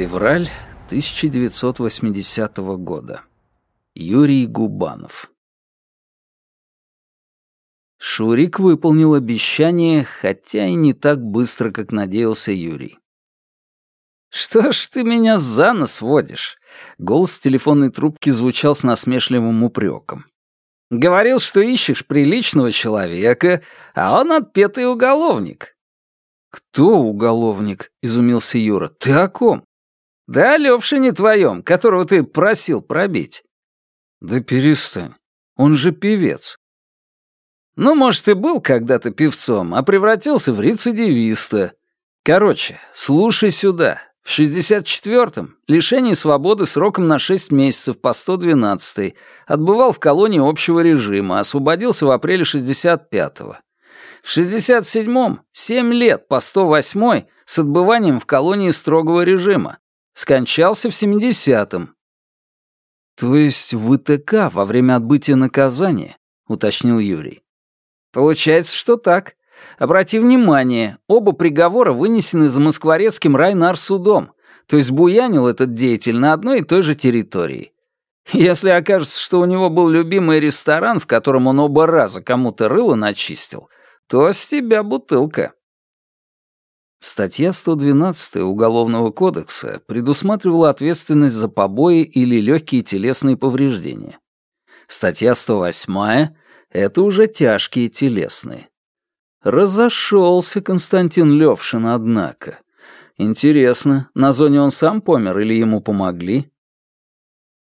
Февраль 1980 года. Юрий Губанов. Шурик выполнил обещание, хотя и не так быстро, как надеялся Юрий. «Что ж ты меня за нос водишь?» Голос в телефонной трубке звучал с насмешливым упреком. «Говорил, что ищешь приличного человека, а он отпетый уголовник». «Кто уголовник?» — изумился Юра. «Ты о ком?» «Да о Левшине твоем, которого ты просил пробить». «Да перестань. Он же певец». «Ну, может, и был когда-то певцом, а превратился в рецидивиста. Короче, слушай сюда. В 64-м лишение свободы сроком на 6 месяцев по 112 отбывал в колонии общего режима, освободился в апреле 65-го. В 67-м 7 лет по 108 с отбыванием в колонии строгого режима. Скончался в 70-м. «То есть в ИТК во время отбытия наказания?» — уточнил Юрий. «Получается, что так. Обрати внимание, оба приговора вынесены за Москворецким райнарсудом, то есть буянил этот деятель на одной и той же территории. Если окажется, что у него был любимый ресторан, в котором он оба раза кому-то рыло начистил, то с тебя бутылка. Статья 112 Уголовного кодекса предусматривала ответственность за побои или легкие телесные повреждения. Статья 108 — это уже тяжкие телесные. Разошелся Константин Левшин, однако. Интересно, на зоне он сам помер или ему помогли?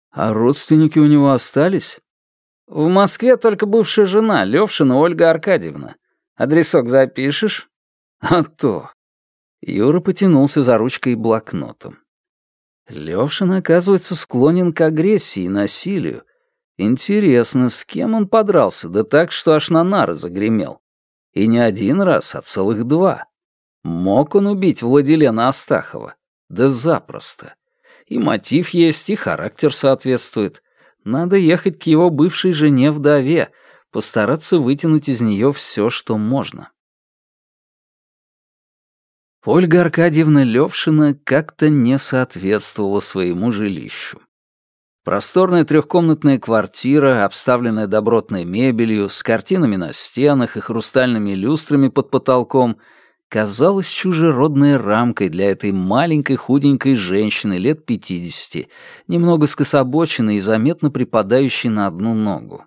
А родственники у него остались? В Москве только бывшая жена, Левшина Ольга Аркадьевна. Адресок запишешь? А то. Юра потянулся за ручкой и блокнотом. Левшин, оказывается, склонен к агрессии и насилию. Интересно, с кем он подрался, да так, что аж на нары загремел. И не один раз, а целых два. Мог он убить Владилена Астахова? Да запросто. И мотив есть, и характер соответствует. Надо ехать к его бывшей жене-вдове, постараться вытянуть из нее все, что можно. Ольга Аркадьевна Левшина как-то не соответствовала своему жилищу. Просторная трехкомнатная квартира, обставленная добротной мебелью, с картинами на стенах и хрустальными люстрами под потолком, казалась чужеродной рамкой для этой маленькой худенькой женщины лет пятидесяти, немного скособоченной и заметно припадающей на одну ногу.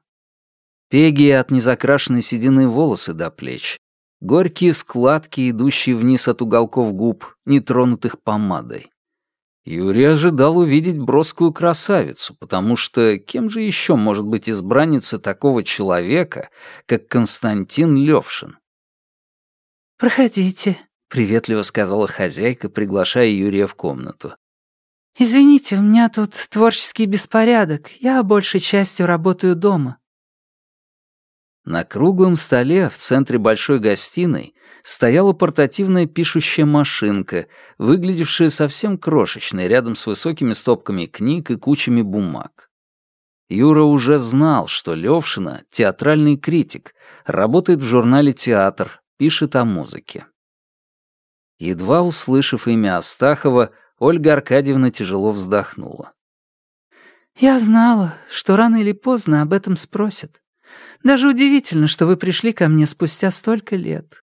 Пеги от незакрашенной седины волосы до плеч, горькие складки, идущие вниз от уголков губ, нетронутых помадой. Юрий ожидал увидеть броскую красавицу, потому что кем же еще может быть избранница такого человека, как Константин Левшин? «Проходите», — приветливо сказала хозяйка, приглашая Юрия в комнату. «Извините, у меня тут творческий беспорядок. Я большей частью работаю дома». На круглом столе в центре большой гостиной стояла портативная пишущая машинка, выглядевшая совсем крошечной рядом с высокими стопками книг и кучами бумаг. Юра уже знал, что Левшина — театральный критик, работает в журнале «Театр», пишет о музыке. Едва услышав имя Астахова, Ольга Аркадьевна тяжело вздохнула. «Я знала, что рано или поздно об этом спросят. Даже удивительно, что вы пришли ко мне спустя столько лет.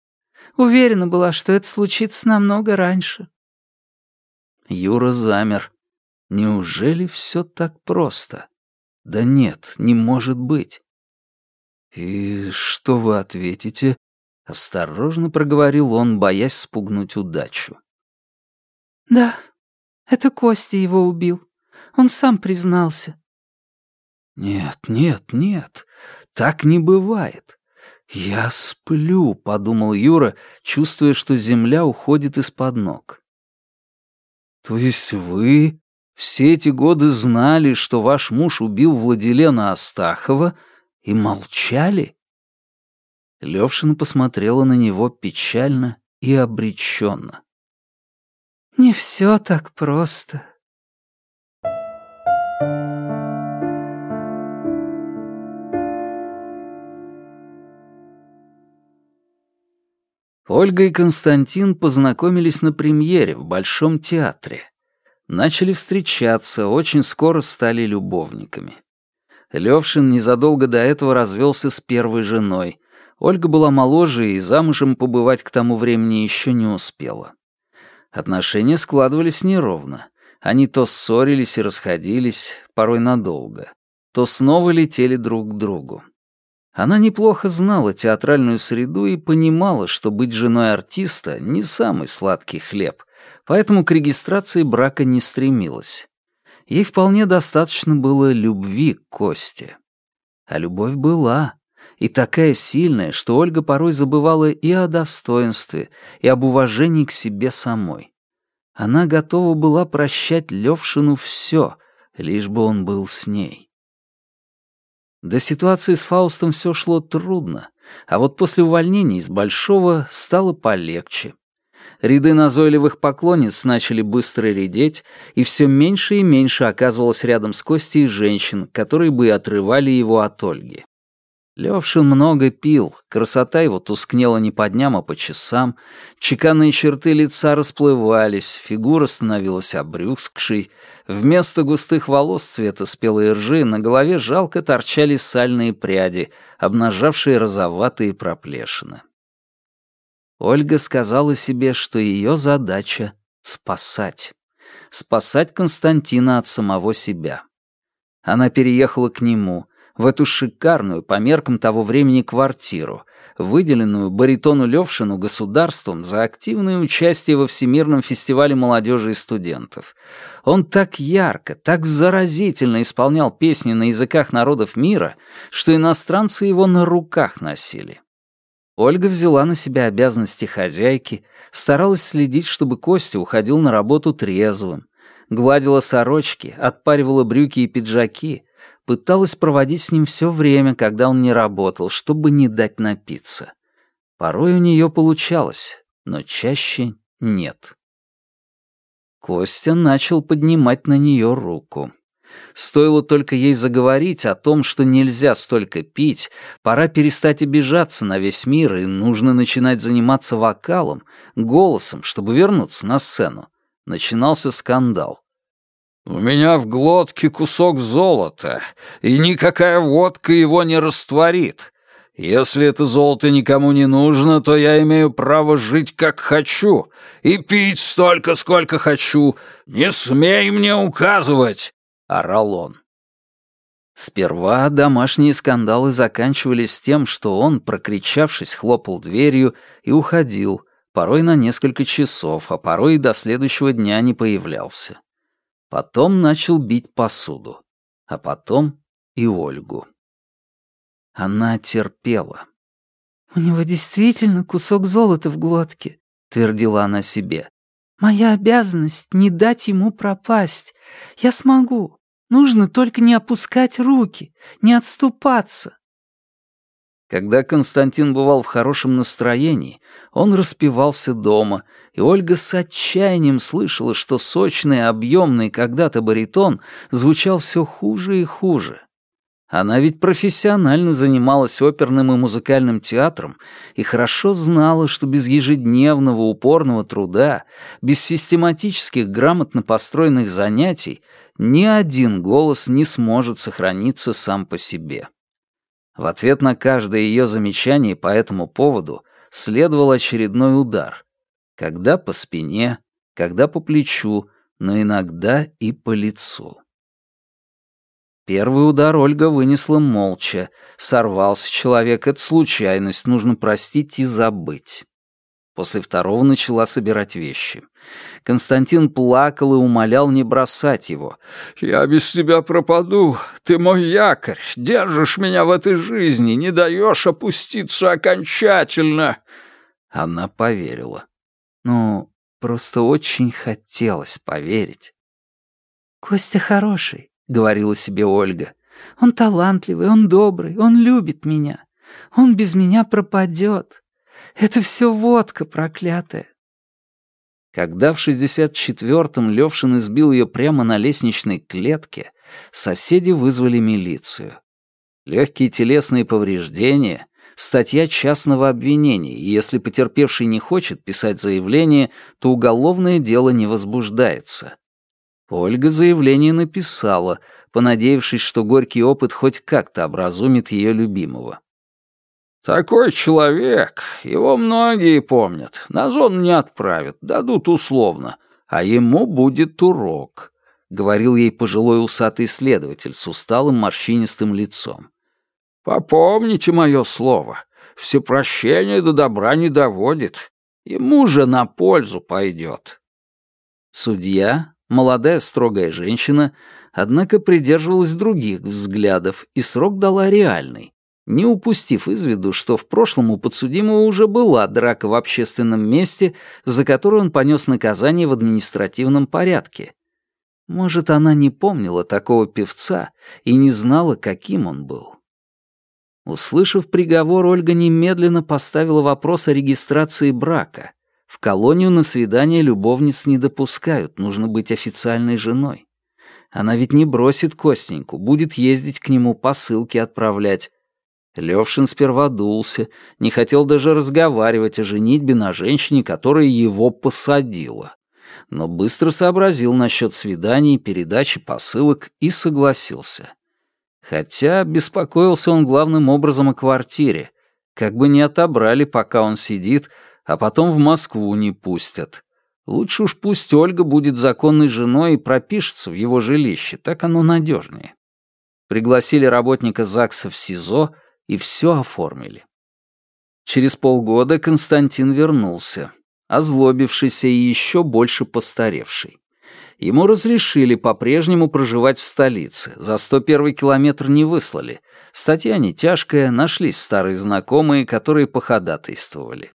Уверена была, что это случится намного раньше». Юра замер. Неужели все так просто? Да нет, не может быть. «И что вы ответите?» — осторожно проговорил он, боясь спугнуть удачу. «Да, это Костя его убил. Он сам признался». «Нет, нет, нет, так не бывает. «Я сплю», — подумал Юра, чувствуя, что земля уходит из-под ног. «То есть вы все эти годы знали, что ваш муж убил Владилена Астахова и молчали?» Левшина посмотрела на него печально и обреченно. «Не все так просто», Ольга и Константин познакомились на премьере в Большом театре. Начали встречаться, очень скоро стали любовниками. Левшин незадолго до этого развелся с первой женой. Ольга была моложе и замужем побывать к тому времени еще не успела. Отношения складывались неровно. Они то ссорились и расходились, порой надолго, то снова летели друг к другу. Она неплохо знала театральную среду и понимала, что быть женой артиста — не самый сладкий хлеб, поэтому к регистрации брака не стремилась. Ей вполне достаточно было любви к Косте. А любовь была, и такая сильная, что Ольга порой забывала и о достоинстве, и об уважении к себе самой. Она готова была прощать Левшину все, лишь бы он был с ней. До ситуации с Фаустом все шло трудно, а вот после увольнения из Большого стало полегче. Ряды назойливых поклонниц начали быстро редеть, и все меньше и меньше оказывалось рядом с Костей женщин, которые бы отрывали его от Ольги. Левшин много пил, красота его тускнела не по дням, а по часам, чеканные черты лица расплывались, фигура становилась обрюзгшей, вместо густых волос цвета спелой ржи на голове жалко торчали сальные пряди, обнажавшие розоватые проплешины. Ольга сказала себе, что ее задача — спасать. Спасать Константина от самого себя. Она переехала к нему — в эту шикарную, по меркам того времени, квартиру, выделенную баритону Левшину государством за активное участие во Всемирном фестивале молодежи и студентов. Он так ярко, так заразительно исполнял песни на языках народов мира, что иностранцы его на руках носили. Ольга взяла на себя обязанности хозяйки, старалась следить, чтобы Костя уходил на работу трезвым, гладила сорочки, отпаривала брюки и пиджаки, пыталась проводить с ним все время, когда он не работал, чтобы не дать напиться. Порой у нее получалось, но чаще нет. Костя начал поднимать на нее руку. Стоило только ей заговорить о том, что нельзя столько пить, пора перестать обижаться на весь мир и нужно начинать заниматься вокалом, голосом, чтобы вернуться на сцену. Начинался скандал. «У меня в глотке кусок золота, и никакая водка его не растворит. Если это золото никому не нужно, то я имею право жить как хочу и пить столько, сколько хочу. Не смей мне указывать!» — орал он. Сперва домашние скандалы заканчивались тем, что он, прокричавшись, хлопал дверью и уходил, порой на несколько часов, а порой и до следующего дня не появлялся. Потом начал бить посуду. А потом и Ольгу. Она терпела. «У него действительно кусок золота в глотке», — твердила она себе. «Моя обязанность — не дать ему пропасть. Я смогу. Нужно только не опускать руки, не отступаться. Когда Константин бывал в хорошем настроении, он распевался дома, и Ольга с отчаянием слышала, что сочный, объемный когда-то баритон звучал все хуже и хуже. Она ведь профессионально занималась оперным и музыкальным театром и хорошо знала, что без ежедневного упорного труда, без систематических грамотно построенных занятий ни один голос не сможет сохраниться сам по себе. В ответ на каждое ее замечание по этому поводу следовал очередной удар. Когда по спине, когда по плечу, но иногда и по лицу. Первый удар Ольга вынесла молча. Сорвался человек, это случайность, нужно простить и забыть. После второго начала собирать вещи. Константин плакал и умолял не бросать его. «Я без тебя пропаду. Ты мой якорь. Держишь меня в этой жизни, не даешь опуститься окончательно». Она поверила. Ну, просто очень хотелось поверить. «Костя хороший», — говорила себе Ольга. «Он талантливый, он добрый, он любит меня. Он без меня пропадет. Это все водка проклятая. Когда в 64-м Левшин избил ее прямо на лестничной клетке, соседи вызвали милицию. Легкие телесные повреждения — статья частного обвинения, и если потерпевший не хочет писать заявление, то уголовное дело не возбуждается. Ольга заявление написала, понадеявшись, что горький опыт хоть как-то образумит ее любимого. «Такой человек, его многие помнят, на зону не отправят, дадут условно, а ему будет урок», — говорил ей пожилой усатый следователь с усталым морщинистым лицом. «Попомните мое слово, всепрощение до добра не доводит, ему же на пользу пойдет». Судья, молодая строгая женщина, однако придерживалась других взглядов, и срок дала реальный, не упустив из виду, что в прошлом у подсудимого уже была драка в общественном месте, за которую он понес наказание в административном порядке. Может, она не помнила такого певца и не знала, каким он был. Услышав приговор, Ольга немедленно поставила вопрос о регистрации брака. В колонию на свидание любовниц не допускают, нужно быть официальной женой. Она ведь не бросит Костеньку, будет ездить к нему посылки отправлять, Левшин сперва дулся, не хотел даже разговаривать о женитьбе на женщине, которая его посадила. Но быстро сообразил насчет свиданий, передачи посылок и согласился. Хотя беспокоился он главным образом о квартире. Как бы не отобрали, пока он сидит, а потом в Москву не пустят. Лучше уж пусть Ольга будет законной женой и пропишется в его жилище, так оно надежнее. Пригласили работника ЗАГСа в СИЗО — и все оформили. Через полгода Константин вернулся, озлобившийся и еще больше постаревший. Ему разрешили по-прежнему проживать в столице, за 101 километр не выслали. Статья не тяжкая, нашлись старые знакомые, которые походатайствовали.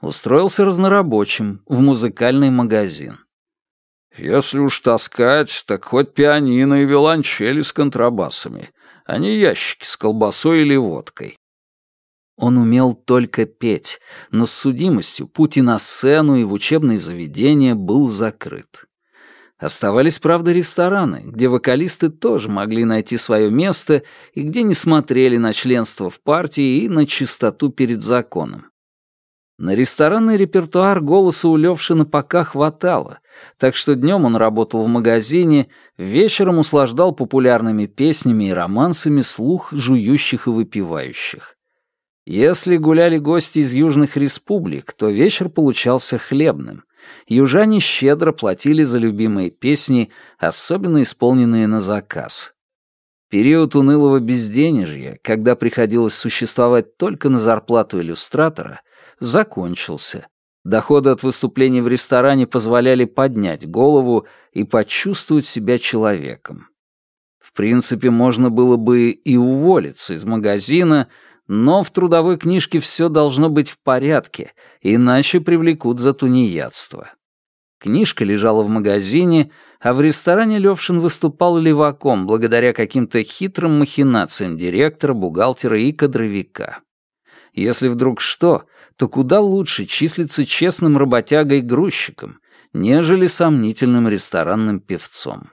Устроился разнорабочим в музыкальный магазин. «Если уж таскать, так хоть пианино и виолончели с контрабасами а не ящики с колбасой или водкой. Он умел только петь, но с судимостью путь и на сцену, и в учебные заведения был закрыт. Оставались, правда, рестораны, где вокалисты тоже могли найти свое место и где не смотрели на членство в партии и на чистоту перед законом. На ресторанный репертуар голоса у Левшина пока хватало, так что днем он работал в магазине, вечером услаждал популярными песнями и романсами слух жующих и выпивающих. Если гуляли гости из южных республик, то вечер получался хлебным. Южане щедро платили за любимые песни, особенно исполненные на заказ. Период унылого безденежья, когда приходилось существовать только на зарплату иллюстратора, закончился. Доходы от выступлений в ресторане позволяли поднять голову и почувствовать себя человеком. В принципе, можно было бы и уволиться из магазина, но в трудовой книжке все должно быть в порядке, иначе привлекут за тунеядство. Книжка лежала в магазине, а в ресторане Левшин выступал леваком благодаря каким-то хитрым махинациям директора, бухгалтера и кадровика. Если вдруг что, то куда лучше числиться честным работягой-грузчиком, нежели сомнительным ресторанным певцом.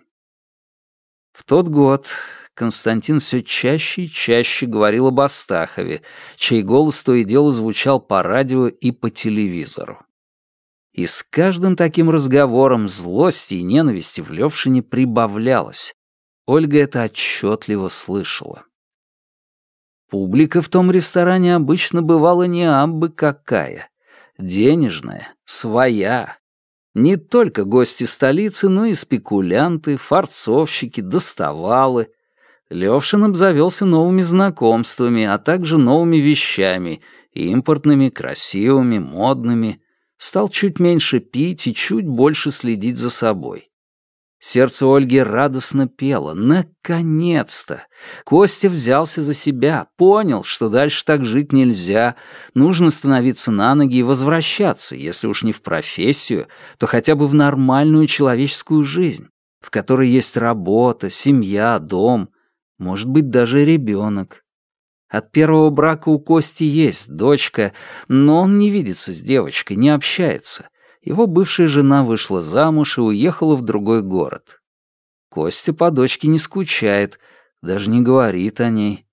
В тот год Константин все чаще и чаще говорил об Астахове, чей голос то и дело звучал по радио и по телевизору. И с каждым таким разговором злости и ненависти в Левшине прибавлялось. Ольга это отчетливо слышала. Публика в том ресторане обычно бывала не абы какая. Денежная, своя. Не только гости столицы, но и спекулянты, фарцовщики, доставалы. Левшин обзавелся новыми знакомствами, а также новыми вещами, импортными, красивыми, модными. Стал чуть меньше пить и чуть больше следить за собой. Сердце Ольги радостно пело. Наконец-то! Костя взялся за себя, понял, что дальше так жить нельзя. Нужно становиться на ноги и возвращаться, если уж не в профессию, то хотя бы в нормальную человеческую жизнь, в которой есть работа, семья, дом, может быть, даже ребенок. От первого брака у Кости есть дочка, но он не видится с девочкой, не общается. Его бывшая жена вышла замуж и уехала в другой город. Костя по дочке не скучает, даже не говорит о ней.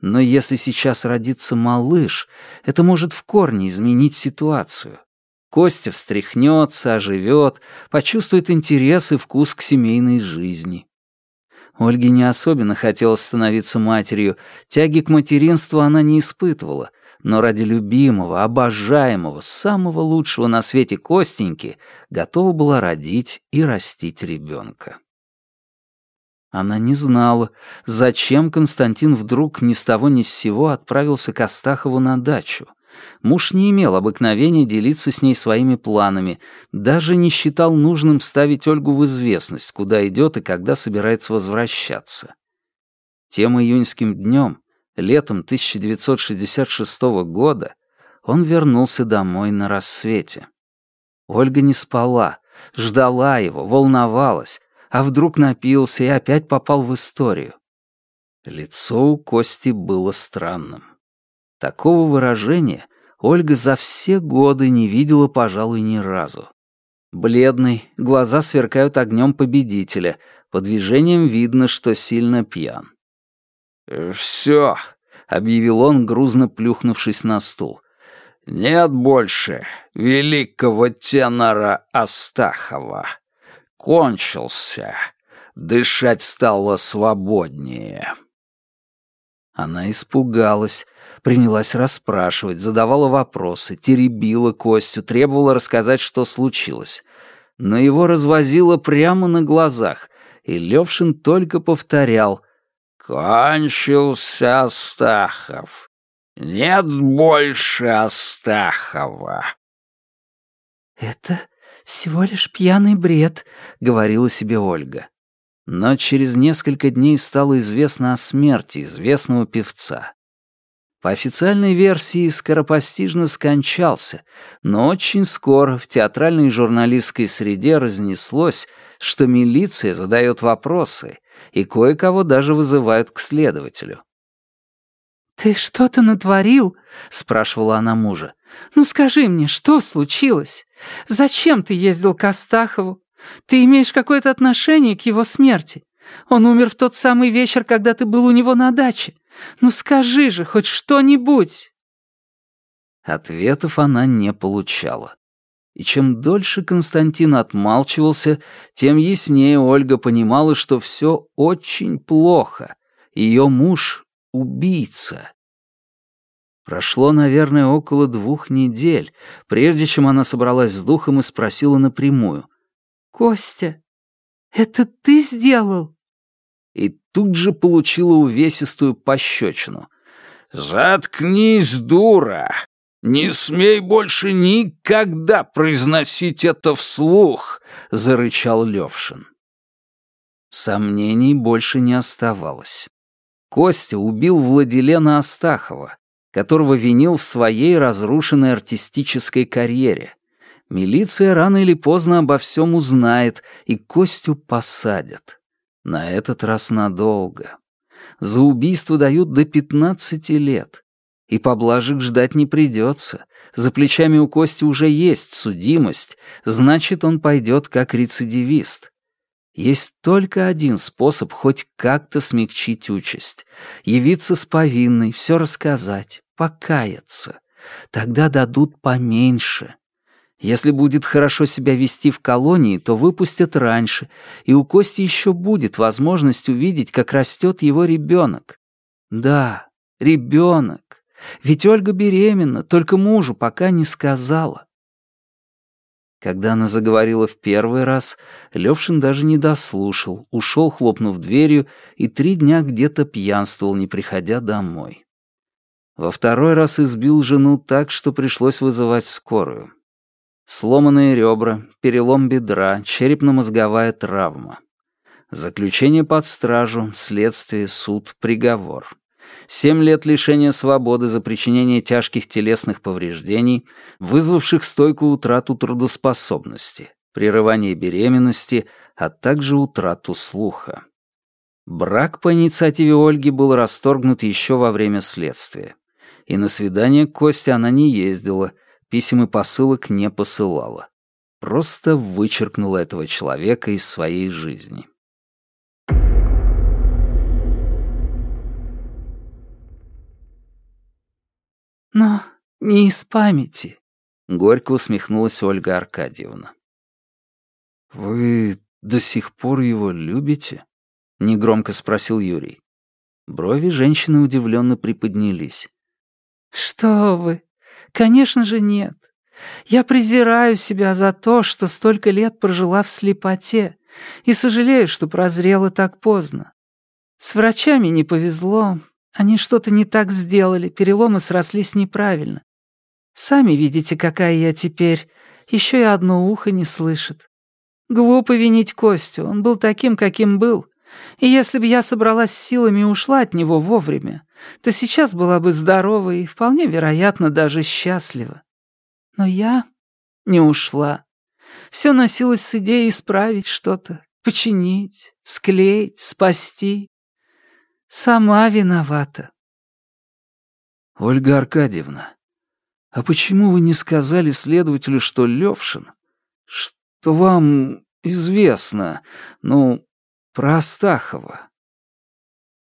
Но если сейчас родится малыш, это может в корне изменить ситуацию. Костя встряхнется, оживет, почувствует интерес и вкус к семейной жизни. Ольге не особенно хотелось становиться матерью, тяги к материнству она не испытывала, но ради любимого, обожаемого, самого лучшего на свете Костеньки готова была родить и растить ребенка. Она не знала, зачем Константин вдруг ни с того ни с сего отправился к Астахову на дачу. Муж не имел обыкновения делиться с ней своими планами, даже не считал нужным ставить Ольгу в известность, куда идет и когда собирается возвращаться. Тем июньским днем, летом 1966 года, он вернулся домой на рассвете. Ольга не спала, ждала его, волновалась, а вдруг напился и опять попал в историю. Лицо у Кости было странным. Такого выражения Ольга за все годы не видела, пожалуй, ни разу. Бледный, глаза сверкают огнем победителя, по движениям видно, что сильно пьян. «Все», — объявил он, грузно плюхнувшись на стул. «Нет больше великого тенора Астахова. Кончился. Дышать стало свободнее». Она испугалась, принялась расспрашивать, задавала вопросы, теребила Костю, требовала рассказать, что случилось. Но его развозило прямо на глазах, и Левшин только повторял «Кончился Астахов. Нет больше Астахова». «Это всего лишь пьяный бред», — говорила себе Ольга. Но через несколько дней стало известно о смерти известного певца. По официальной версии, скоропостижно скончался, но очень скоро в театральной журналистской среде разнеслось, что милиция задает вопросы, и кое-кого даже вызывают к следователю. «Ты что-то натворил?» — спрашивала она мужа. «Ну скажи мне, что случилось? Зачем ты ездил к Астахову? Ты имеешь какое-то отношение к его смерти. Он умер в тот самый вечер, когда ты был у него на даче. Ну скажи же хоть что-нибудь!» Ответов она не получала. И чем дольше Константин отмалчивался, тем яснее Ольга понимала, что все очень плохо. Ее муж — убийца. Прошло, наверное, около двух недель, прежде чем она собралась с духом и спросила напрямую. «Костя, это ты сделал?» И тут же получила увесистую пощечину. «Заткнись, дура! Не смей больше никогда произносить это вслух!» — зарычал Левшин. Сомнений больше не оставалось. Костя убил Владилена Астахова, которого винил в своей разрушенной артистической карьере. Милиция рано или поздно обо всем узнает, и Костю посадят. На этот раз надолго. За убийство дают до 15 лет. И поблажек ждать не придется. За плечами у Кости уже есть судимость, значит, он пойдет как рецидивист. Есть только один способ хоть как-то смягчить участь. Явиться с повинной, все рассказать, покаяться. Тогда дадут поменьше. Если будет хорошо себя вести в колонии, то выпустят раньше, и у Кости еще будет возможность увидеть, как растет его ребенок. Да, ребенок. Ведь Ольга беременна, только мужу пока не сказала. Когда она заговорила в первый раз, Левшин даже не дослушал, ушел, хлопнув дверью, и три дня где-то пьянствовал, не приходя домой. Во второй раз избил жену так, что пришлось вызывать скорую. Сломанные ребра, перелом бедра, черепно-мозговая травма. Заключение под стражу, следствие, суд, приговор. Семь лет лишения свободы за причинение тяжких телесных повреждений, вызвавших стойкую утрату трудоспособности, прерывание беременности, а также утрату слуха. Брак по инициативе Ольги был расторгнут еще во время следствия. И на свидание к Косте она не ездила — писем и посылок не посылала. Просто вычеркнула этого человека из своей жизни. Но не из памяти. Горько усмехнулась Ольга Аркадьевна. «Вы до сих пор его любите?» — негромко спросил Юрий. Брови женщины удивленно приподнялись. «Что вы? Конечно же нет. Я презираю себя за то, что столько лет прожила в слепоте, и сожалею, что прозрела так поздно. С врачами не повезло, они что-то не так сделали, переломы срослись неправильно. Сами видите, какая я теперь, еще и одно ухо не слышит. Глупо винить Костю, он был таким, каким был. И если бы я собралась силами и ушла от него вовремя, то сейчас была бы здорова и, вполне вероятно, даже счастлива. Но я не ушла. Все носилось с идеей исправить что-то, починить, склеить, спасти. Сама виновата. Ольга Аркадьевна, а почему вы не сказали следователю, что Левшин, что вам известно, ну, про Астахова?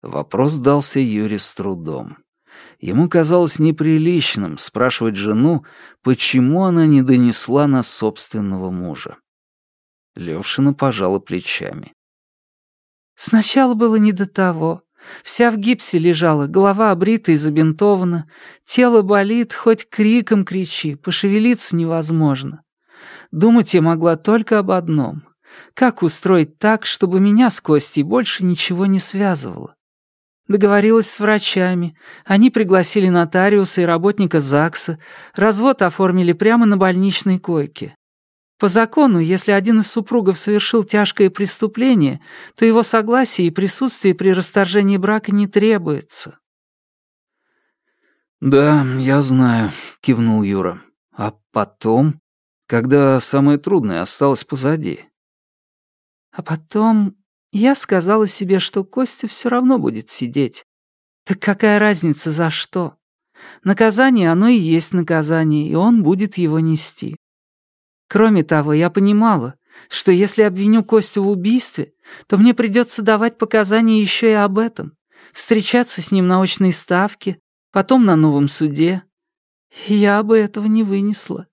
Вопрос дался Юре с трудом. Ему казалось неприличным спрашивать жену, почему она не донесла на собственного мужа. Левшина пожала плечами. «Сначала было не до того. Вся в гипсе лежала, голова обрита и забинтована, тело болит, хоть криком кричи, пошевелиться невозможно. Думать я могла только об одном. Как устроить так, чтобы меня с Костей больше ничего не связывало? Договорилась с врачами. Они пригласили нотариуса и работника ЗАГСа. Развод оформили прямо на больничной койке. По закону, если один из супругов совершил тяжкое преступление, то его согласие и присутствие при расторжении брака не требуется. «Да, я знаю», — кивнул Юра. «А потом, когда самое трудное осталось позади?» «А потом я сказала себе, что Костя все равно будет сидеть. Так какая разница за что? Наказание оно и есть наказание, и он будет его нести. Кроме того, я понимала, что если обвиню Костю в убийстве, то мне придется давать показания еще и об этом, встречаться с ним на очной ставке, потом на новом суде. Я бы этого не вынесла.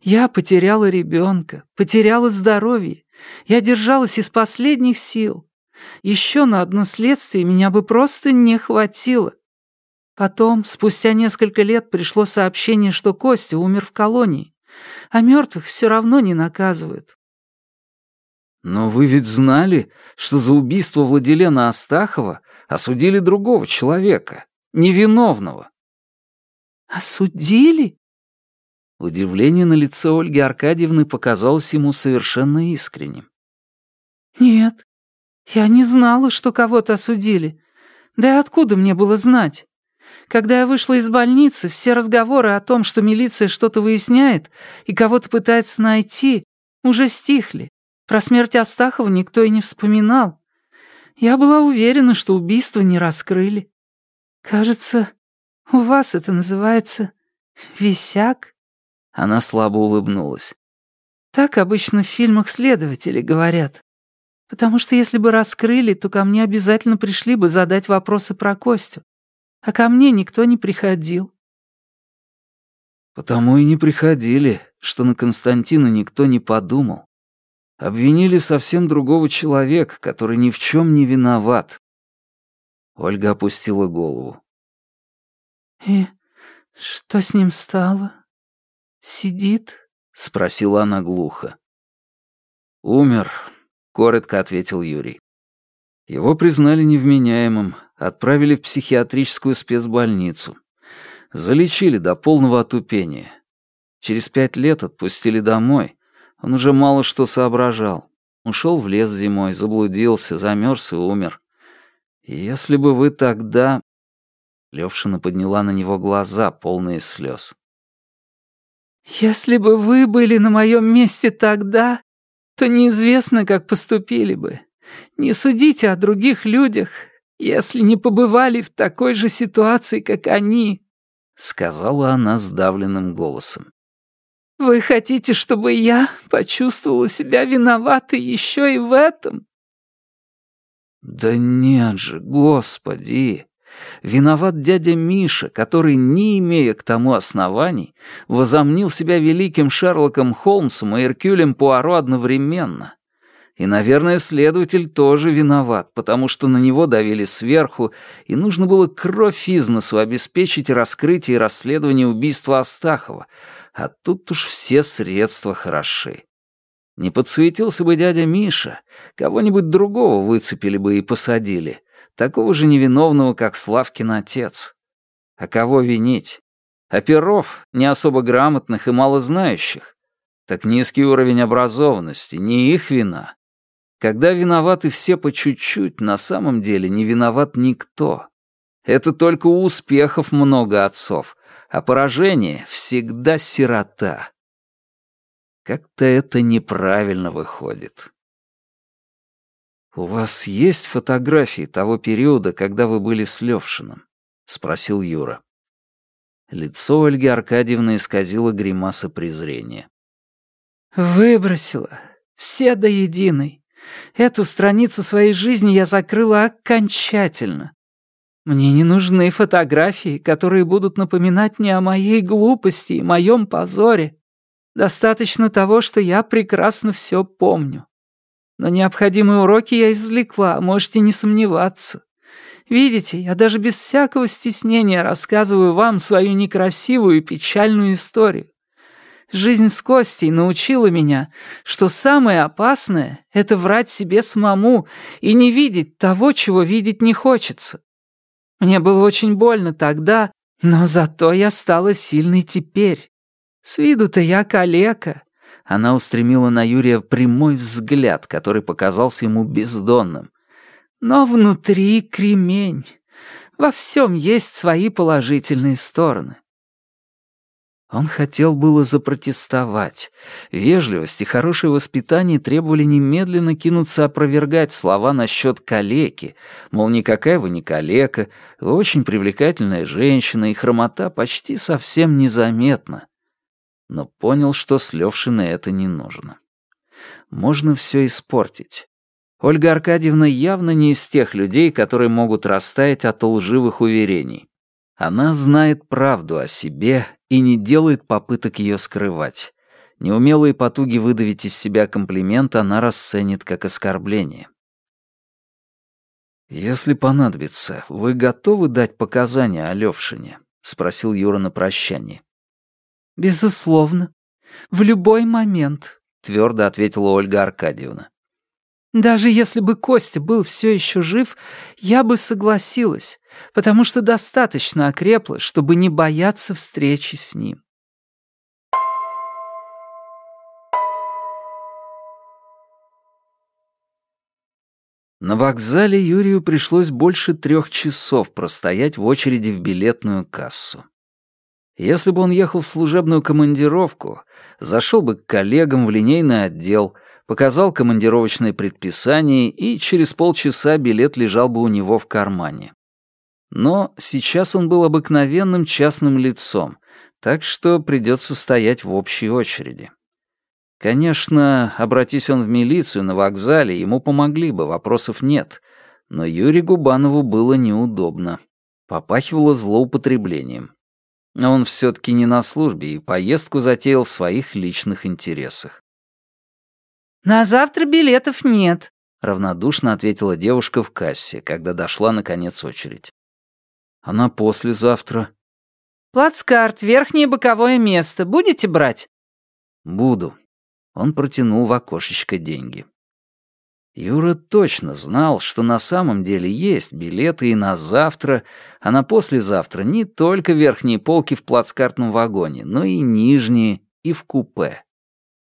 Я потеряла ребенка, потеряла здоровье. Я держалась из последних сил. Еще на одно следствие меня бы просто не хватило. Потом, спустя несколько лет, пришло сообщение, что Костя умер в колонии а мертвых все равно не наказывают. Но вы ведь знали, что за убийство Владилена Астахова осудили другого человека, невиновного. Осудили? Удивление на лице Ольги Аркадьевны показалось ему совершенно искренним. «Нет, я не знала, что кого-то осудили. Да и откуда мне было знать? Когда я вышла из больницы, все разговоры о том, что милиция что-то выясняет и кого-то пытается найти, уже стихли. Про смерть Астахова никто и не вспоминал. Я была уверена, что убийство не раскрыли. Кажется, у вас это называется висяк?» Она слабо улыбнулась. «Так обычно в фильмах следователи говорят. Потому что если бы раскрыли, то ко мне обязательно пришли бы задать вопросы про Костю а ко мне никто не приходил». «Потому и не приходили, что на Константина никто не подумал. Обвинили совсем другого человека, который ни в чем не виноват». Ольга опустила голову. «И что с ним стало? Сидит?» — спросила она глухо. «Умер», — коротко ответил Юрий. Его признали невменяемым, отправили в психиатрическую спецбольницу. Залечили до полного отупения. Через пять лет отпустили домой. Он уже мало что соображал. Ушел в лес зимой, заблудился, замерз и умер. Если бы вы тогда...» Левшина подняла на него глаза, полные слез. «Если бы вы были на моем месте тогда, то неизвестно, как поступили бы. Не судите о других людях, если не побывали в такой же ситуации, как они», — сказала она сдавленным голосом. «Вы хотите, чтобы я почувствовала себя виноватой еще и в этом?» «Да нет же, господи!» Виноват дядя Миша, который, не имея к тому оснований, возомнил себя великим Шерлоком Холмсом и Эркюлем Пуаро одновременно. И, наверное, следователь тоже виноват, потому что на него давили сверху, и нужно было кровь из носу обеспечить раскрытие и расследование убийства Астахова, а тут уж все средства хороши. Не подсуетился бы дядя Миша, кого-нибудь другого выцепили бы и посадили, такого же невиновного, как Славкин отец. А кого винить? Оперов, не особо грамотных и малознающих. Так низкий уровень образованности, не их вина. Когда виноваты все по чуть-чуть, на самом деле не виноват никто. Это только у успехов много отцов, а поражение всегда сирота. Как-то это неправильно выходит. «У вас есть фотографии того периода, когда вы были с Левшиным?» — спросил Юра. Лицо Ольги Аркадьевны исказило гримаса презрения. «Выбросила. Все до единой. Эту страницу своей жизни я закрыла окончательно. Мне не нужны фотографии, которые будут напоминать мне о моей глупости и моем позоре. Достаточно того, что я прекрасно все помню. Но необходимые уроки я извлекла, можете не сомневаться. Видите, я даже без всякого стеснения рассказываю вам свою некрасивую и печальную историю. Жизнь с Костей научила меня, что самое опасное — это врать себе самому и не видеть того, чего видеть не хочется. Мне было очень больно тогда, но зато я стала сильной теперь. С виду-то я калека». Она устремила на Юрия прямой взгляд, который показался ему бездонным. «Но внутри кремень. Во всем есть свои положительные стороны. Он хотел было запротестовать. Вежливость и хорошее воспитание требовали немедленно кинуться опровергать слова насчет калеки, мол, никакая вы не калека, вы очень привлекательная женщина, и хромота почти совсем незаметна но понял, что с Левшиной это не нужно. Можно все испортить. Ольга Аркадьевна явно не из тех людей, которые могут растаять от лживых уверений. Она знает правду о себе и не делает попыток ее скрывать. Неумелые потуги выдавить из себя комплимент она расценит как оскорбление. «Если понадобится, вы готовы дать показания о Левшине?» — спросил Юра на прощание. «Безусловно. В любой момент», — твердо ответила Ольга Аркадьевна. «Даже если бы Костя был все еще жив, я бы согласилась, потому что достаточно окрепла, чтобы не бояться встречи с ним». На вокзале Юрию пришлось больше трех часов простоять в очереди в билетную кассу. Если бы он ехал в служебную командировку, зашел бы к коллегам в линейный отдел, показал командировочное предписание, и через полчаса билет лежал бы у него в кармане. Но сейчас он был обыкновенным частным лицом, так что придется стоять в общей очереди. Конечно, обратись он в милицию на вокзале, ему помогли бы, вопросов нет. Но Юрию Губанову было неудобно. Попахивало злоупотреблением. Он все-таки не на службе и поездку затеял в своих личных интересах. «На завтра билетов нет», — равнодушно ответила девушка в кассе, когда дошла наконец очередь. «А на послезавтра?» «Плацкарт, верхнее боковое место. Будете брать?» «Буду». Он протянул в окошечко деньги. Юра точно знал, что на самом деле есть билеты и на завтра, а на послезавтра не только верхние полки в плацкартном вагоне, но и нижние, и в купе.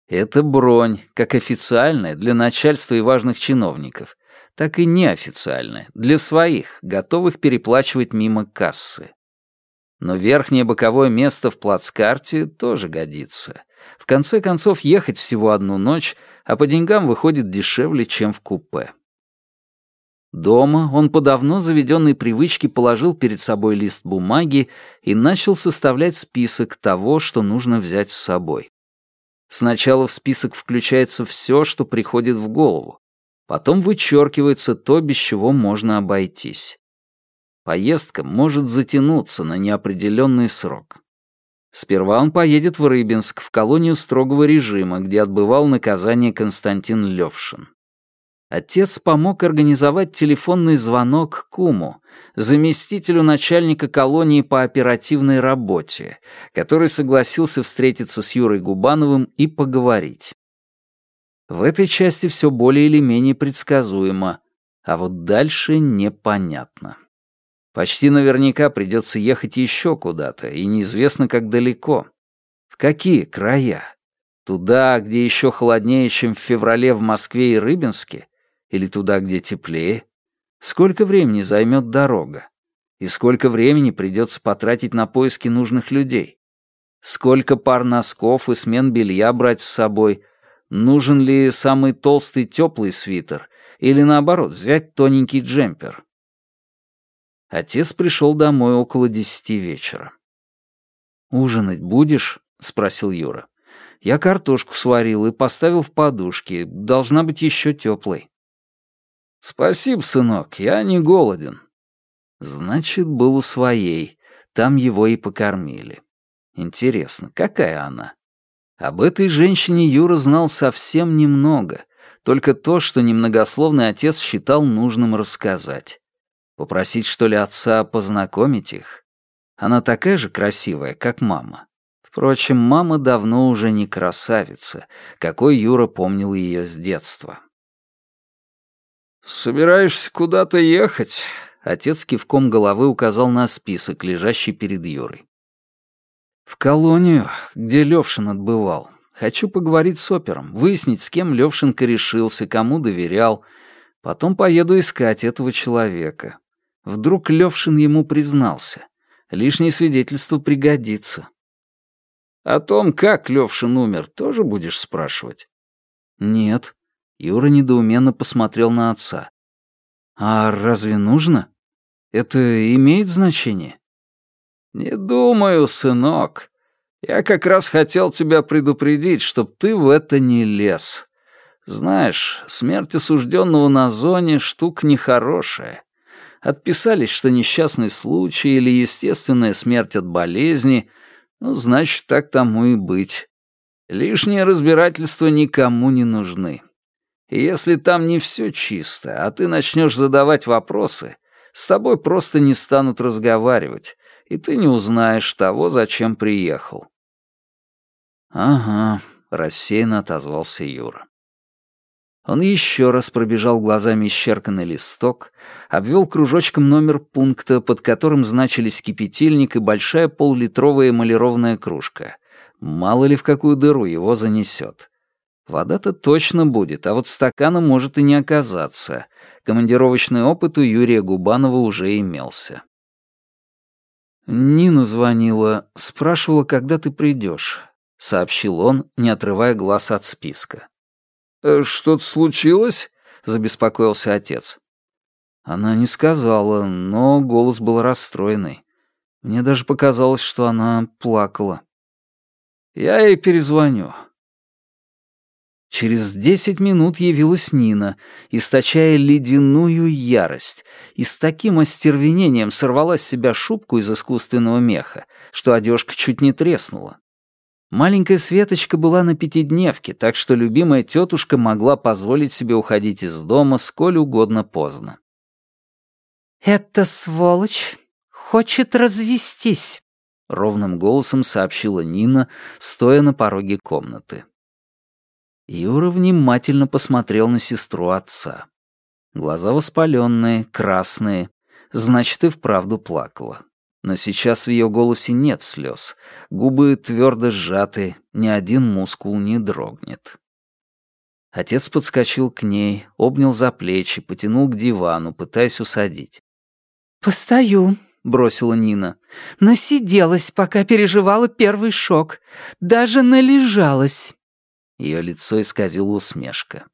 Это бронь, как официальная для начальства и важных чиновников, так и неофициальная, для своих, готовых переплачивать мимо кассы. Но верхнее боковое место в плацкарте тоже годится. В конце концов, ехать всего одну ночь — а по деньгам выходит дешевле, чем в купе. Дома он по давно заведенной привычке положил перед собой лист бумаги и начал составлять список того, что нужно взять с собой. Сначала в список включается все, что приходит в голову. Потом вычеркивается то, без чего можно обойтись. Поездка может затянуться на неопределенный срок. Сперва он поедет в Рыбинск, в колонию строгого режима, где отбывал наказание Константин Левшин. Отец помог организовать телефонный звонок Куму, заместителю начальника колонии по оперативной работе, который согласился встретиться с Юрой Губановым и поговорить. В этой части все более или менее предсказуемо, а вот дальше непонятно. Почти наверняка придется ехать еще куда-то, и неизвестно, как далеко. В какие края? Туда, где еще холоднее, чем в феврале в Москве и Рыбинске? Или туда, где теплее? Сколько времени займет дорога? И сколько времени придется потратить на поиски нужных людей? Сколько пар носков и смен белья брать с собой? Нужен ли самый толстый теплый свитер? Или наоборот, взять тоненький джемпер? Отец пришел домой около десяти вечера. «Ужинать будешь?» — спросил Юра. «Я картошку сварил и поставил в подушки. Должна быть еще теплой». «Спасибо, сынок, я не голоден». Значит, был у своей. Там его и покормили. Интересно, какая она? Об этой женщине Юра знал совсем немного, только то, что немногословный отец считал нужным рассказать. Попросить, что ли, отца познакомить их? Она такая же красивая, как мама. Впрочем, мама давно уже не красавица, какой Юра помнил ее с детства. «Собираешься куда-то ехать?» Отец кивком головы указал на список, лежащий перед Юрой. «В колонию, где Левшин отбывал. Хочу поговорить с опером, выяснить, с кем Левшин корешился, кому доверял. Потом поеду искать этого человека. Вдруг Левшин ему признался. Лишнее свидетельство пригодится». «О том, как Левшин умер, тоже будешь спрашивать?» «Нет. Юра недоуменно посмотрел на отца. «А разве нужно? Это имеет значение?» «Не думаю, сынок. Я как раз хотел тебя предупредить, чтоб ты в это не лез. Знаешь, смерть осужденного на зоне — штука нехорошая. Отписались, что несчастный случай или естественная смерть от болезни, ну, значит, так тому и быть. Лишние разбирательства никому не нужны. Если там не все чисто, а ты начнешь задавать вопросы, с тобой просто не станут разговаривать, и ты не узнаешь того, зачем приехал. «Ага», — рассеянно отозвался Юра. Он еще раз пробежал глазами исчерканный листок, обвел кружочком номер пункта, под которым значились кипятильник и большая поллитровая эмалированная кружка. Мало ли в какую дыру его занесет. Вода-то точно будет, а вот стакана может и не оказаться. Командировочный опыт у Юрия Губанова уже имелся. «Нина звонила, спрашивала, когда ты придешь», — сообщил он, не отрывая глаз от списка. «Э, «Что-то случилось?» — забеспокоился отец. Она не сказала, но голос был расстроенный. Мне даже показалось, что она плакала. «Я ей перезвоню. Через десять минут явилась Нина, источая ледяную ярость, и с таким остервенением сорвала с себя шубку из искусственного меха, что одежка чуть не треснула. Маленькая Светочка была на пятидневке, так что любимая тетушка могла позволить себе уходить из дома сколь угодно поздно. «Эта сволочь хочет развестись», — ровным голосом сообщила Нина, стоя на пороге комнаты. Юра внимательно посмотрел на сестру отца. Глаза воспаленные, красные, значит, и вправду плакала. Но сейчас в ее голосе нет слез, губы твердо сжаты, ни один мускул не дрогнет. Отец подскочил к ней, обнял за плечи, потянул к дивану, пытаясь усадить. «Постою», — бросила Нина. «Насиделась, пока переживала первый шок. Даже належалась». Ее лицо исказило усмешка.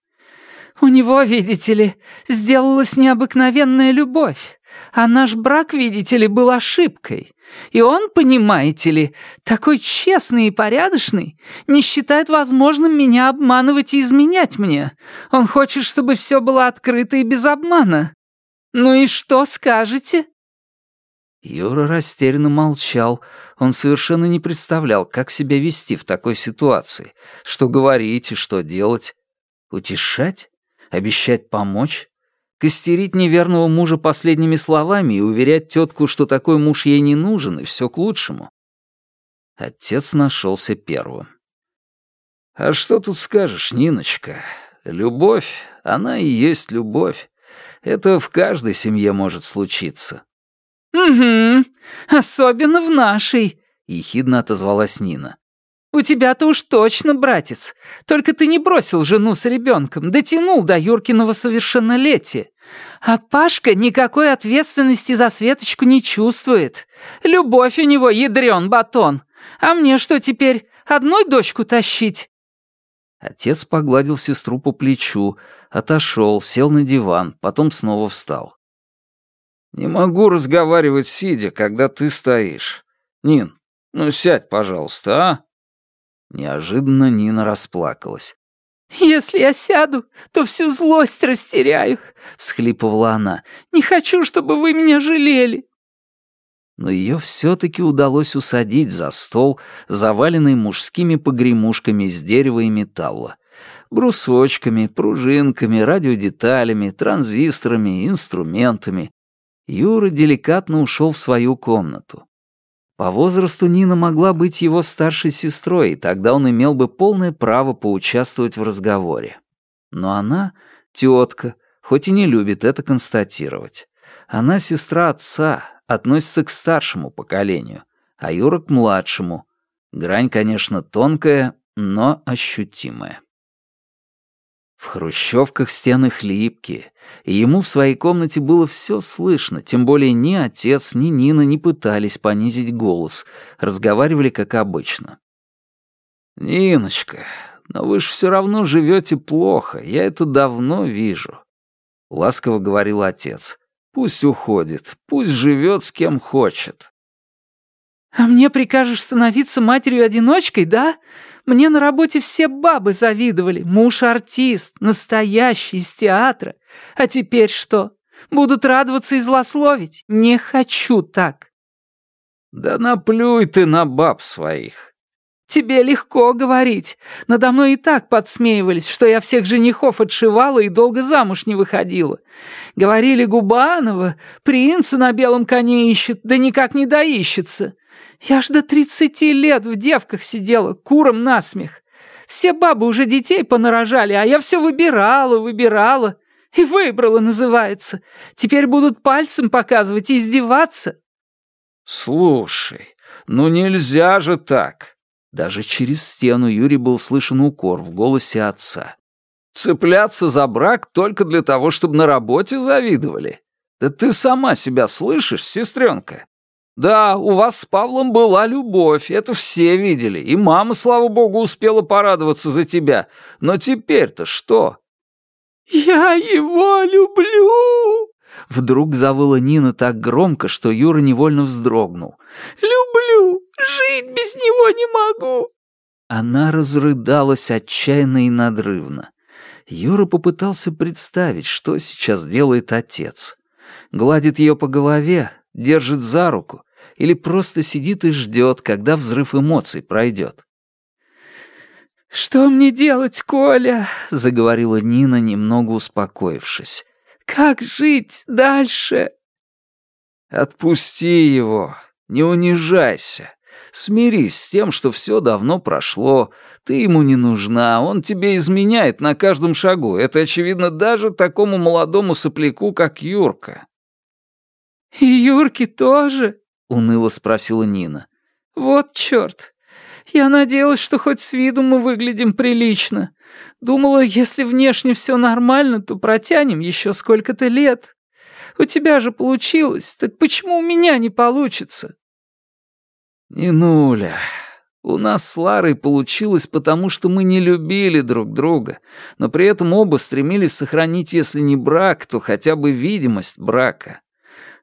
«У него, видите ли, сделалась необыкновенная любовь, а наш брак, видите ли, был ошибкой. И он, понимаете ли, такой честный и порядочный, не считает возможным меня обманывать и изменять мне. Он хочет, чтобы все было открыто и без обмана. Ну и что скажете?» Юра растерянно молчал. Он совершенно не представлял, как себя вести в такой ситуации. Что говорить и что делать. Утешать? Обещать помочь? Костерить неверного мужа последними словами и уверять тетку, что такой муж ей не нужен, и все к лучшему? Отец нашелся первым. «А что тут скажешь, Ниночка? Любовь, она и есть любовь. Это в каждой семье может случиться. «Угу, особенно в нашей», — ехидно отозвалась Нина. «У тебя-то уж точно, братец. Только ты не бросил жену с ребенком, дотянул до Юркиного совершеннолетия. А Пашка никакой ответственности за Светочку не чувствует. Любовь у него ядрен батон. А мне что теперь, одной дочку тащить?» Отец погладил сестру по плечу, отошел, сел на диван, потом снова встал. «Не могу разговаривать сидя, когда ты стоишь. Нин, ну сядь, пожалуйста, а?» Неожиданно Нина расплакалась. «Если я сяду, то всю злость растеряю», — всхлипывала она. «Не хочу, чтобы вы меня жалели». Но ее все-таки удалось усадить за стол, заваленный мужскими погремушками из дерева и металла. Брусочками, пружинками, радиодеталями, транзисторами, инструментами, Юра деликатно ушел в свою комнату. По возрасту Нина могла быть его старшей сестрой, и тогда он имел бы полное право поучаствовать в разговоре. Но она — тетка, хоть и не любит это констатировать. Она сестра отца, относится к старшему поколению, а Юра к младшему. Грань, конечно, тонкая, но ощутимая. В хрущевках стены хлипкие, и ему в своей комнате было все слышно, тем более ни отец, ни Нина не пытались понизить голос, разговаривали как обычно. «Ниночка, но вы ж все равно живете плохо, я это давно вижу», — ласково говорил отец. «Пусть уходит, пусть живет с кем хочет». «А мне прикажешь становиться матерью-одиночкой, да? Мне на работе все бабы завидовали. Муж артист, настоящий, из театра. А теперь что? Будут радоваться и злословить? Не хочу так». «Да наплюй ты на баб своих». «Тебе легко говорить. Надо мной и так подсмеивались, что я всех женихов отшивала и долго замуж не выходила. Говорили Губанова, принца на белом коне ищет, да никак не доищется. Я ж до тридцати лет в девках сидела, куром насмех. Все бабы уже детей понарожали, а я все выбирала, выбирала. И выбрала, называется. Теперь будут пальцем показывать и издеваться. Слушай, ну нельзя же так. Даже через стену Юрий был слышен укор в голосе отца. Цепляться за брак только для того, чтобы на работе завидовали? Да ты сама себя слышишь, сестренка? Да, у вас с Павлом была любовь, это все видели, и мама, слава богу, успела порадоваться за тебя. Но теперь-то что?» «Я его люблю!» Вдруг завыла Нина так громко, что Юра невольно вздрогнул. «Люблю! Жить без него не могу!» Она разрыдалась отчаянно и надрывно. Юра попытался представить, что сейчас делает отец. Гладит ее по голове, держит за руку или просто сидит и ждет, когда взрыв эмоций пройдет. «Что мне делать, Коля?» — заговорила Нина, немного успокоившись. «Как жить дальше?» «Отпусти его, не унижайся. Смирись с тем, что все давно прошло, ты ему не нужна, он тебе изменяет на каждом шагу. Это очевидно даже такому молодому сопляку, как Юрка. «И Юрки тоже?» — уныло спросила Нина. «Вот черт! Я надеялась, что хоть с виду мы выглядим прилично. Думала, если внешне все нормально, то протянем еще сколько-то лет. У тебя же получилось, так почему у меня не получится?» «Нинуля, у нас с Ларой получилось, потому что мы не любили друг друга, но при этом оба стремились сохранить, если не брак, то хотя бы видимость брака.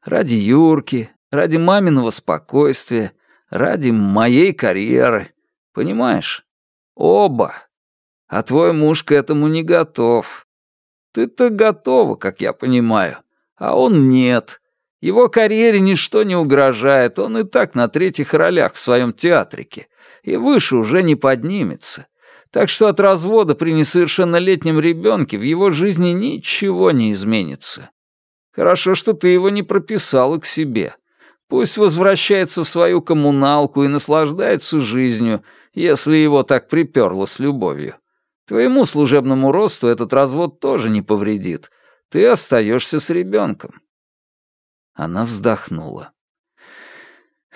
Ради Юрки, ради маминого спокойствия, ради моей карьеры. Понимаешь? Оба. А твой муж к этому не готов. Ты-то готова, как я понимаю, а он нет. Его карьере ничто не угрожает, он и так на третьих ролях в своем театрике, и выше уже не поднимется. Так что от развода при несовершеннолетнем ребенке в его жизни ничего не изменится. Хорошо, что ты его не прописала к себе. Пусть возвращается в свою коммуналку и наслаждается жизнью, если его так приперло с любовью. Твоему служебному росту этот развод тоже не повредит. Ты остаешься с ребенком. Она вздохнула.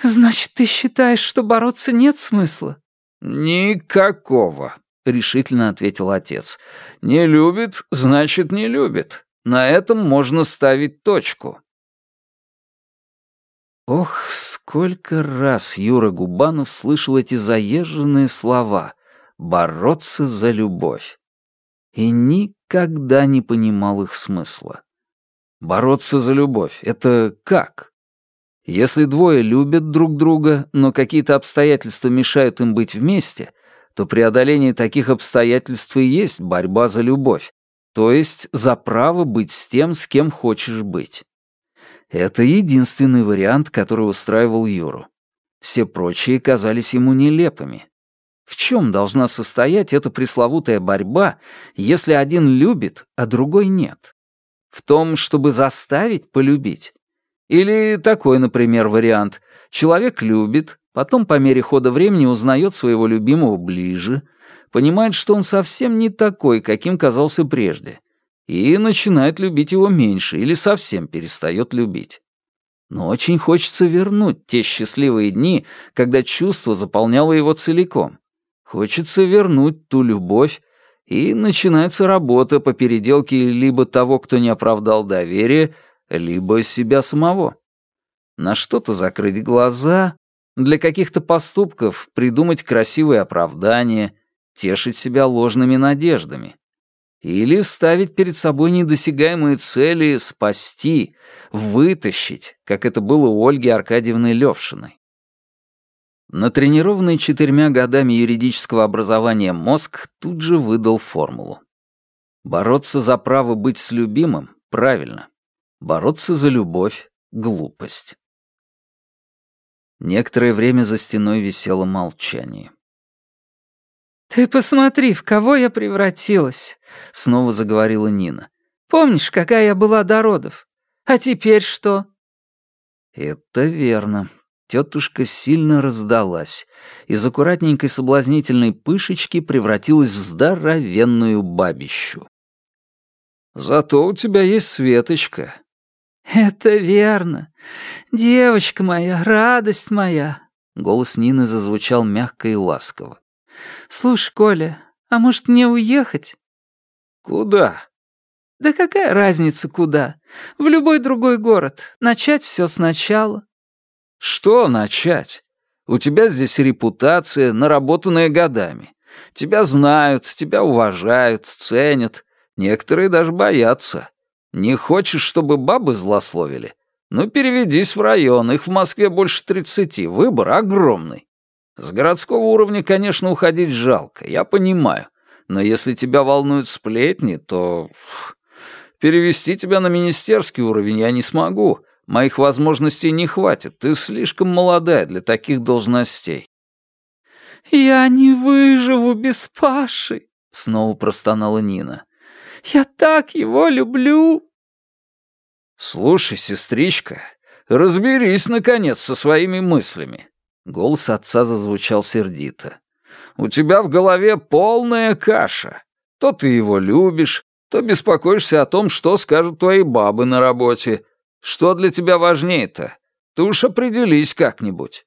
«Значит, ты считаешь, что бороться нет смысла?» «Никакого», — решительно ответил отец. «Не любит, значит, не любит. На этом можно ставить точку». Ох, сколько раз Юра Губанов слышал эти заезженные слова «бороться за любовь» и никогда не понимал их смысла. Бороться за любовь — это как? Если двое любят друг друга, но какие-то обстоятельства мешают им быть вместе, то преодоление таких обстоятельств и есть борьба за любовь, то есть за право быть с тем, с кем хочешь быть. Это единственный вариант, который устраивал Юру. Все прочие казались ему нелепыми. В чем должна состоять эта пресловутая борьба, если один любит, а другой нет? В том, чтобы заставить полюбить? Или такой, например, вариант. Человек любит, потом по мере хода времени узнает своего любимого ближе, понимает, что он совсем не такой, каким казался прежде, и начинает любить его меньше или совсем перестает любить. Но очень хочется вернуть те счастливые дни, когда чувство заполняло его целиком. Хочется вернуть ту любовь, и начинается работа по переделке либо того, кто не оправдал доверие, либо себя самого. На что-то закрыть глаза, для каких-то поступков придумать красивые оправдания, тешить себя ложными надеждами. Или ставить перед собой недосягаемые цели спасти, вытащить, как это было у Ольги Аркадьевны Левшиной. Натренированный четырьмя годами юридического образования мозг тут же выдал формулу. Бороться за право быть с любимым — правильно. Бороться за любовь — глупость. Некоторое время за стеной висело молчание. «Ты посмотри, в кого я превратилась!» — снова заговорила Нина. «Помнишь, какая я была до родов? А теперь что?» «Это верно», Тетушка сильно раздалась. Из аккуратненькой соблазнительной пышечки превратилась в здоровенную бабищу. «Зато у тебя есть Светочка». «Это верно. Девочка моя, радость моя». Голос Нины зазвучал мягко и ласково. «Слушай, Коля, а может мне уехать?» «Куда?» «Да какая разница, куда? В любой другой город. Начать все сначала». Что начать? У тебя здесь репутация, наработанная годами. Тебя знают, тебя уважают, ценят. Некоторые даже боятся. Не хочешь, чтобы бабы злословили? Ну, переведись в район, их в Москве больше тридцати, выбор огромный. С городского уровня, конечно, уходить жалко, я понимаю. Но если тебя волнуют сплетни, то... Перевести тебя на министерский уровень я не смогу. Моих возможностей не хватит, ты слишком молодая для таких должностей». «Я не выживу без Паши», — снова простонала Нина. «Я так его люблю». «Слушай, сестричка, разберись, наконец, со своими мыслями». Голос отца зазвучал сердито. «У тебя в голове полная каша. То ты его любишь, то беспокоишься о том, что скажут твои бабы на работе, что для тебя важнее-то? Ты уж определись как-нибудь».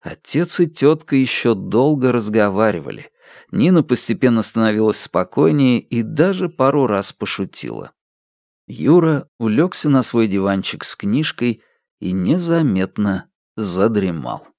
Отец и тетка еще долго разговаривали. Нина постепенно становилась спокойнее и даже пару раз пошутила. Юра улегся на свой диванчик с книжкой и незаметно задремал.